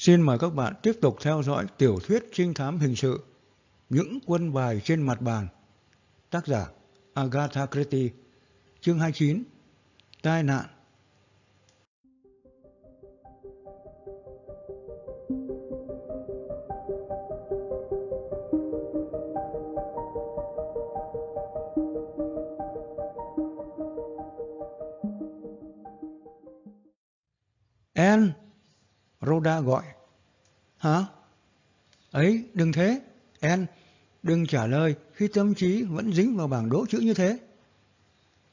Xin mời các bạn tiếp tục theo dõi tiểu thuyết trinh thám hình sự, Những quân bài trên mặt bàn. Tác giả Agatha Christie, Chương 29 Tai nạn Anne Rhoda gọi. Hả? Ấy, đừng thế. En, đừng trả lời khi tâm trí vẫn dính vào bảng đỗ chữ như thế.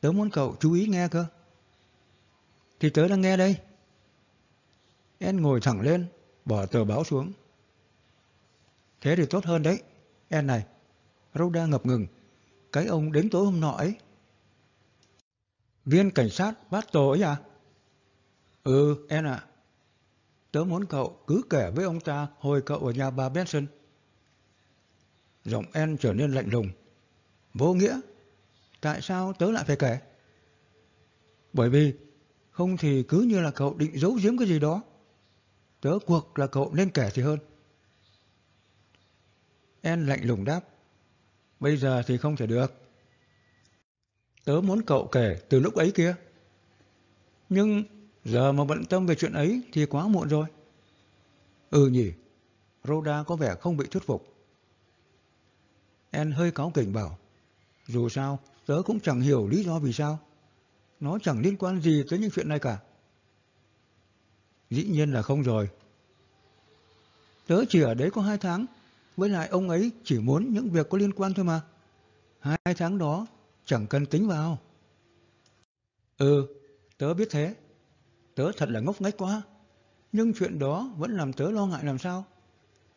Tớ muốn cậu chú ý nghe cơ. Thì tớ đang nghe đây. En ngồi thẳng lên, bỏ tờ báo xuống. Thế thì tốt hơn đấy. En này, Rhoda ngập ngừng. Cái ông đến tối hôm nọ ấy. Viên cảnh sát bắt tổ ấy à? Ừ, En ạ. Tớ muốn cậu cứ kể với ông ta hồi cậu ở nhà bà Benson. Giọng En trở nên lạnh lùng. Vô nghĩa. Tại sao tớ lại phải kể? Bởi vì không thì cứ như là cậu định giấu giếm cái gì đó. Tớ cuộc là cậu nên kể thì hơn. En lạnh lùng đáp. Bây giờ thì không thể được. Tớ muốn cậu kể từ lúc ấy kia. Nhưng Giờ mà bận tâm về chuyện ấy thì quá muộn rồi. Ừ nhỉ, Rhoda có vẻ không bị thuyết phục. En hơi cáo kỉnh bảo, dù sao tớ cũng chẳng hiểu lý do vì sao. Nó chẳng liên quan gì tới những chuyện này cả. Dĩ nhiên là không rồi. Tớ chỉ ở đấy có hai tháng, với lại ông ấy chỉ muốn những việc có liên quan thôi mà. Hai tháng đó chẳng cần tính vào. Ừ, tớ biết thế. Tớ thật là ngốc nghếch quá. Nhưng chuyện đó vẫn làm tớ lo ngại làm sao.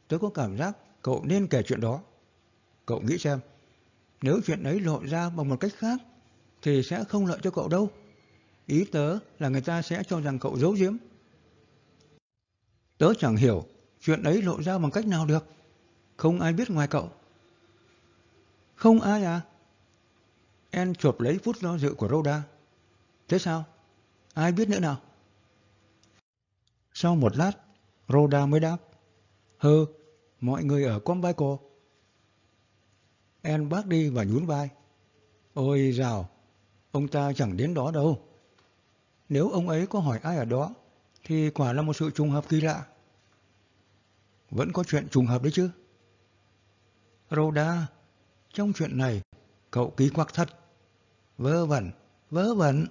Tớ có cảm giác cậu nên kể chuyện đó. Cậu nghĩ xem, nếu chuyện ấy lộ ra bằng một cách khác, thì sẽ không lợi cho cậu đâu. Ý tớ là người ta sẽ cho rằng cậu giấu giếm. Tớ chẳng hiểu chuyện ấy lộ ra bằng cách nào được. Không ai biết ngoài cậu. Không ai à? En chộp lấy phút do dự của Rhoda. Thế sao? Ai biết nữa nào? Sau một lát, Rhoda mới đáp. Hừ, mọi người ở Combico. En bác đi và nhún vai. Ôi rào, ông ta chẳng đến đó đâu. Nếu ông ấy có hỏi ai ở đó, thì quả là một sự trùng hợp kỳ lạ. Vẫn có chuyện trùng hợp đấy chứ. Rhoda, trong chuyện này, cậu ký quặc thật. Vớ vẩn, vớ vẩn.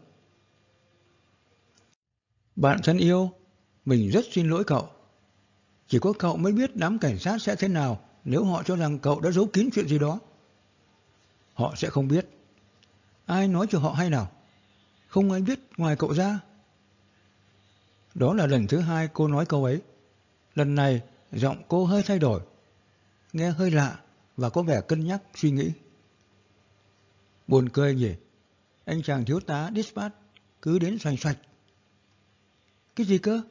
Bạn thân yêu, mình rất xin lỗi cậu. Chỉ có cậu mới biết đám cảnh sát sẽ thế nào nếu họ cho rằng cậu đã giấu kín chuyện gì đó. Họ sẽ không biết. Ai nói cho họ hay nào? Không ai biết ngoài cậu ra. Đó là lần thứ hai cô nói câu ấy. Lần này, giọng cô hơi thay đổi. Nghe hơi lạ và có vẻ cân nhắc suy nghĩ. Buồn cười nhỉ. Anh chàng thiếu tá Dispatch cứ đến xoành xoạch. Cái gì cơ?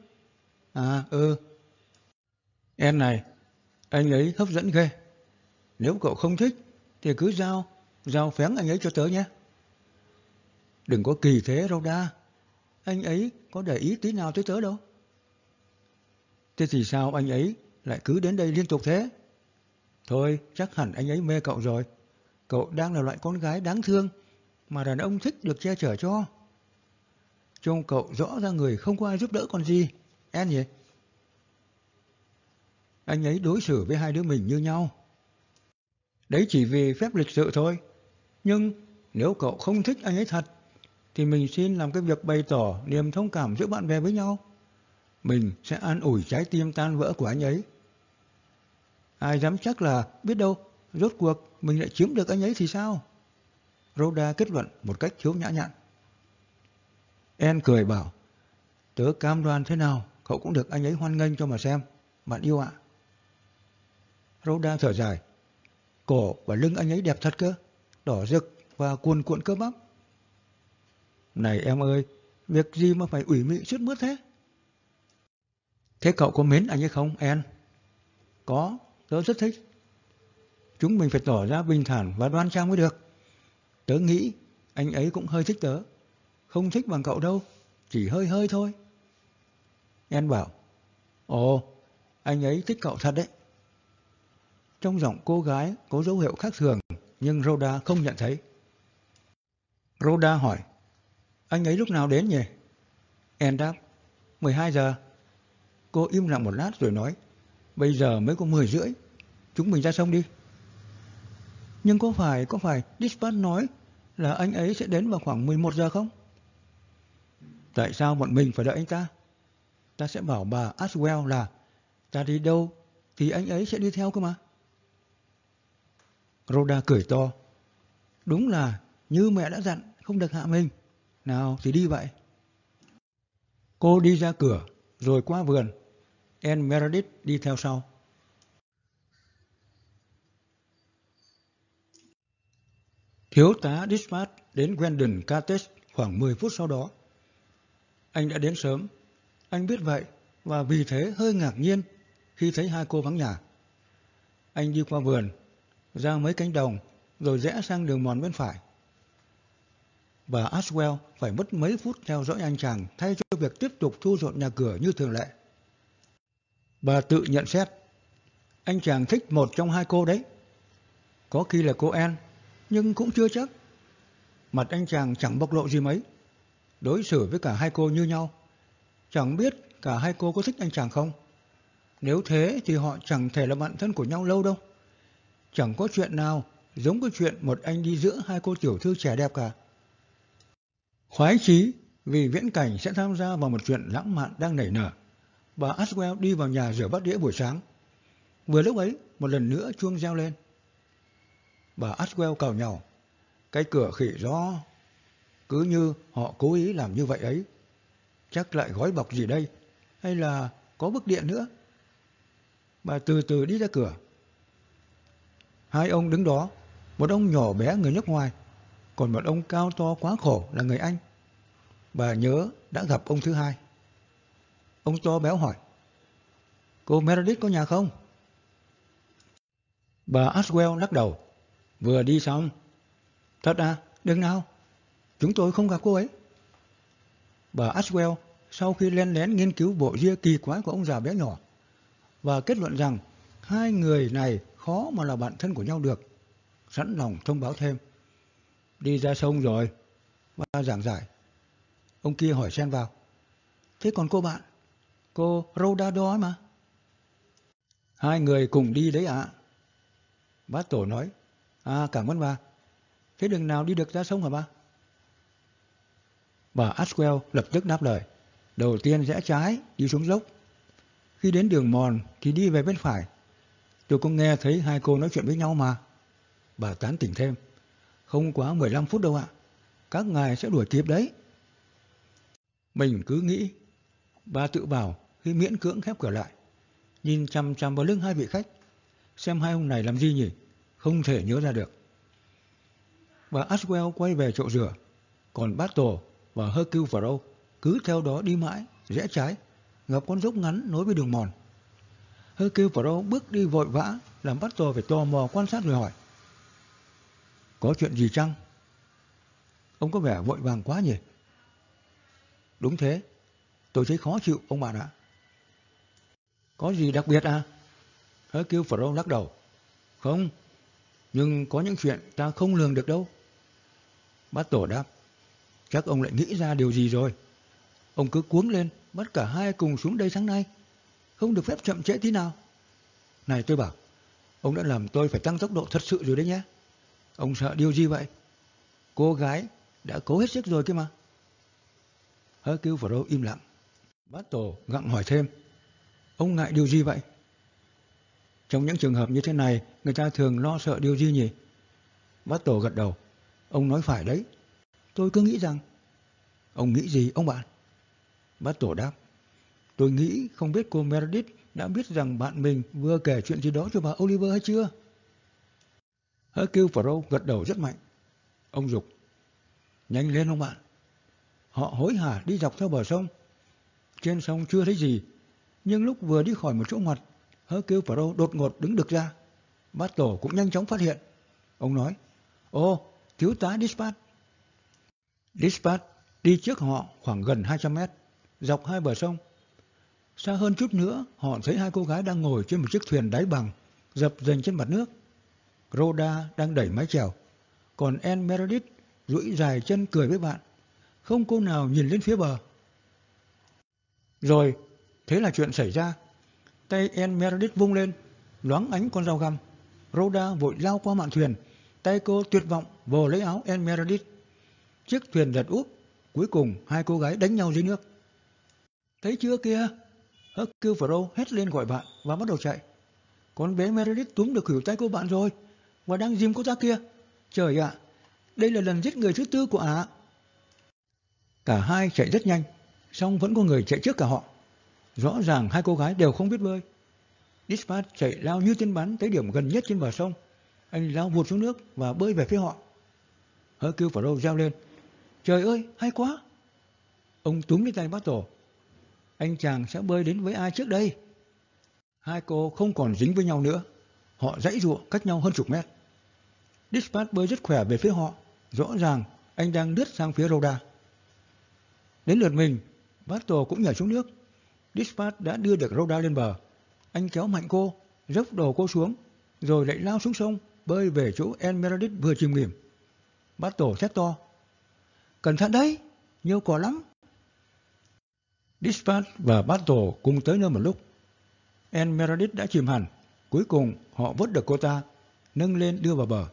À ừ. Em này, anh ấy hấp dẫn ghê. Nếu cậu không thích thì cứ giao, giao phén anh ấy cho tớ nhé. Đừng có kỳ thế Rhoda. Anh ấy có để ý tí nào tới tớ đâu. Thế thì sao anh ấy lại cứ đến đây liên tục thế? Thôi, chắc hẳn anh ấy mê cậu rồi. Cậu đang là loại con gái đáng thương mà đàn ông thích được che chở cho. Trông cậu rõ ra người không có ai giúp đỡ còn gì. En gì? Anh ấy đối xử với hai đứa mình như nhau. Đấy chỉ vì phép lịch sự thôi. Nhưng nếu cậu không thích anh ấy thật, thì mình xin làm cái việc bày tỏ niềm thông cảm giữa bạn bè với nhau. Mình sẽ an ủi trái tim tan vỡ của anh ấy. Ai dám chắc là biết đâu, rốt cuộc mình lại chiếm được anh ấy thì sao? Rhoda kết luận một cách thiếu nhã nhặn. En cười bảo, tớ cam đoan thế nào cậu cũng được anh ấy hoan nghênh cho mà xem. Bạn yêu ạ. Rhoda thở dài. Cổ và lưng anh ấy đẹp thật cơ. Đỏ rực và cuồn cuộn cơ bắp. Này em ơi, việc gì mà phải ủy mị suốt mướt thế? Thế cậu có mến anh ấy không, En? Có, tớ rất thích. Chúng mình phải tỏ ra bình thản và đoan trang mới được. Tớ nghĩ anh ấy cũng hơi thích tớ. Không thích bằng cậu đâu, chỉ hơi hơi thôi. En bảo, ồ, anh ấy thích cậu thật đấy. Trong giọng cô gái có dấu hiệu khác thường, nhưng Rhoda không nhận thấy. Rhoda hỏi, anh ấy lúc nào đến nhỉ? En đáp, 12 giờ. Cô im lặng một lát rồi nói, bây giờ mới có 10 rưỡi, chúng mình ra sông đi. Nhưng có phải, có phải Dispatch nói là anh ấy sẽ đến vào khoảng 11 giờ không? Tại sao bọn mình phải đợi anh ta? Ta sẽ bảo bà Aswell là, ta đi đâu thì anh ấy sẽ đi theo cơ mà. Rhoda cười to. Đúng là như mẹ đã dặn, không được hạ mình. Nào thì đi vậy. Cô đi ra cửa, rồi qua vườn. Anne Meredith đi theo sau. Thiếu tá Dispatch đến Gwendon Cates khoảng 10 phút sau đó. Anh đã đến sớm. Anh biết vậy và vì thế hơi ngạc nhiên khi thấy hai cô vắng nhà. Anh đi qua vườn, ra mấy cánh đồng rồi rẽ sang đường mòn bên phải. Bà Aswell phải mất mấy phút theo dõi anh chàng thay cho việc tiếp tục thu dọn nhà cửa như thường lệ. Bà tự nhận xét, anh chàng thích một trong hai cô đấy. Có khi là cô Anne, nhưng cũng chưa chắc. Mặt anh chàng chẳng bộc lộ gì mấy. Đối xử với cả hai cô như nhau. Chẳng biết cả hai cô có thích anh chàng không. Nếu thế thì họ chẳng thể là bạn thân của nhau lâu đâu. Chẳng có chuyện nào giống cái chuyện một anh đi giữa hai cô tiểu thư trẻ đẹp cả. Khoái chí vì viễn cảnh sẽ tham gia vào một chuyện lãng mạn đang nảy nở. Bà Aswell đi vào nhà rửa bát đĩa buổi sáng. Vừa lúc ấy, một lần nữa chuông reo lên. Bà Aswell cào nhào. Cái cửa khỉ gió. Cứ như họ cố ý làm như vậy ấy. Chắc lại gói bọc gì đây? Hay là có bức điện nữa? Bà từ từ đi ra cửa. Hai ông đứng đó. Một ông nhỏ bé người nước ngoài. Còn một ông cao to quá khổ là người Anh. Bà nhớ đã gặp ông thứ hai. Ông to béo hỏi. Cô Meredith có nhà không? Bà Aswell lắc đầu. Vừa đi xong. Thật à? Đừng nào. Chúng tôi không gặp cô ấy. Bà Aswell, sau khi len lén nghiên cứu bộ ria kỳ quái của ông già bé nhỏ, và kết luận rằng hai người này khó mà là bạn thân của nhau được. Sẵn lòng thông báo thêm. Đi ra sông rồi. Bà giảng giải. Ông kia hỏi xen vào. Thế còn cô bạn? Cô Rhoda đó mà. Hai người cùng đi đấy ạ. Bác tổ nói. À cảm ơn bà. Thế đường nào đi được ra sông hả bà? Bà Aswell lập tức đáp lời. Đầu tiên rẽ trái, đi xuống dốc. Khi đến đường mòn thì đi về bên phải. Tôi cũng nghe thấy hai cô nói chuyện với nhau mà. Bà tán tỉnh thêm. Không quá 15 phút đâu ạ. Các ngài sẽ đuổi kịp đấy. Mình cứ nghĩ. Bà tự bảo khi miễn cưỡng khép cửa lại. Nhìn chăm chăm vào lưng hai vị khách. Xem hai ông này làm gì nhỉ? Không thể nhớ ra được. Bà Aswell quay về chỗ rửa. Còn bát tổ và Hercule Poirot cứ theo đó đi mãi, rẽ trái, gặp con dốc ngắn nối với đường mòn. Hercule Poirot bước đi vội vã, làm bắt tổ phải tò mò quan sát rồi hỏi. Có chuyện gì chăng? Ông có vẻ vội vàng quá nhỉ? Đúng thế, tôi thấy khó chịu ông bạn ạ. Có gì đặc biệt à? Hercule Poirot lắc đầu. Không, nhưng có những chuyện ta không lường được đâu. Bát tổ đáp. Chắc ông lại nghĩ ra điều gì rồi. Ông cứ cuống lên, bắt cả hai cùng xuống đây sáng nay. Không được phép chậm trễ tí nào. Này tôi bảo, ông đã làm tôi phải tăng tốc độ thật sự rồi đấy nhé. Ông sợ điều gì vậy? Cô gái đã cố hết sức rồi kia mà. Hercule Poirot im lặng. Bát tổ gặng hỏi thêm. Ông ngại điều gì vậy? Trong những trường hợp như thế này, người ta thường lo sợ điều gì nhỉ? Bát tổ gật đầu. Ông nói phải đấy. Tôi cứ nghĩ rằng... Ông nghĩ gì ông bạn? Bát tổ đáp. Tôi nghĩ không biết cô Meredith đã biết rằng bạn mình vừa kể chuyện gì đó cho bà Oliver hay chưa? Hercule Poirot gật đầu rất mạnh. Ông dục. Nhanh lên ông bạn. Họ hối hả đi dọc theo bờ sông. Trên sông chưa thấy gì. Nhưng lúc vừa đi khỏi một chỗ ngoặt, Hercule Poirot đột ngột đứng được ra. Bát tổ cũng nhanh chóng phát hiện. Ông nói. Ô, thiếu tá Dispatch. Dispatch đi trước họ khoảng gần 200 mét, dọc hai bờ sông. Xa hơn chút nữa, họ thấy hai cô gái đang ngồi trên một chiếc thuyền đáy bằng, dập dềnh trên mặt nước. Rhoda đang đẩy mái chèo, còn Anne Meredith duỗi dài chân cười với bạn. Không cô nào nhìn lên phía bờ. Rồi, thế là chuyện xảy ra. Tay Anne Meredith vung lên, loáng ánh con dao găm. Rhoda vội lao qua mạn thuyền, tay cô tuyệt vọng vồ lấy áo Anne Meredith. Chiếc thuyền lật úp, cuối cùng hai cô gái đánh nhau dưới nước. Thấy chưa kia? Hercule Poirot hét lên gọi bạn và bắt đầu chạy. Con bé Meredith túm được khỉu tay cô bạn rồi và đang dìm cô ta kia. Trời ạ, đây là lần giết người thứ tư của ả. Cả hai chạy rất nhanh, song vẫn có người chạy trước cả họ. Rõ ràng hai cô gái đều không biết bơi. Dispatch chạy lao như tên bắn tới điểm gần nhất trên bờ sông. Anh lao vụt xuống nước và bơi về phía họ. Hercule Poirot reo lên. Trời ơi, hay quá! Ông túm lấy tay bác tổ. Anh chàng sẽ bơi đến với ai trước đây? Hai cô không còn dính với nhau nữa. Họ dãy ruộng cách nhau hơn chục mét. Dispatch bơi rất khỏe về phía họ. Rõ ràng anh đang lướt sang phía Rhoda. Đến lượt mình, Battle cũng nhảy xuống nước. Dispatch đã đưa được Rhoda lên bờ. Anh kéo mạnh cô, dốc đầu cô xuống, rồi lại lao xuống sông, bơi về chỗ Anne Meredith vừa chìm nghỉm. tổ thét to. Cẩn thận đấy, nhiều cỏ lắm. Dispatch và Battle cùng tới nơi một lúc. En Meredith đã chìm hẳn. Cuối cùng họ vớt được cô ta, nâng lên đưa vào bờ.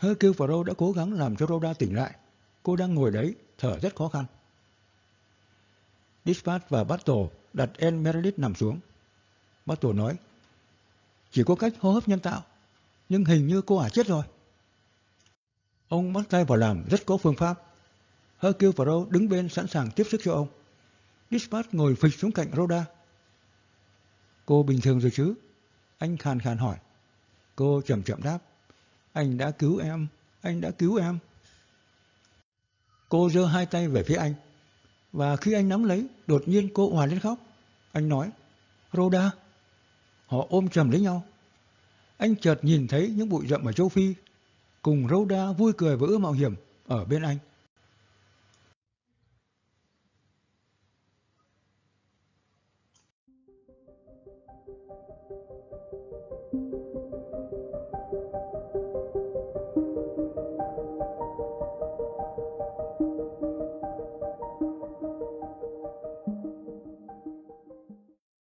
Hercule Rô đã cố gắng làm cho Rhoda tỉnh lại. Cô đang ngồi đấy, thở rất khó khăn. Dispatch và Battle đặt En Meredith nằm xuống. Battle nói, chỉ có cách hô hấp nhân tạo, nhưng hình như cô ả chết rồi. Ông bắt tay vào làm rất có phương pháp. Hercule Rô đứng bên sẵn sàng tiếp sức cho ông. Dispatch ngồi phịch xuống cạnh Rhoda. Cô bình thường rồi chứ? Anh khàn khàn hỏi. Cô chậm chậm đáp. Anh đã cứu em, anh đã cứu em. Cô giơ hai tay về phía anh. Và khi anh nắm lấy, đột nhiên cô hòa lên khóc. Anh nói, Rhoda. Họ ôm chầm lấy nhau. Anh chợt nhìn thấy những bụi rậm ở châu Phi, cùng Rhoda vui cười và ưa mạo hiểm ở bên anh.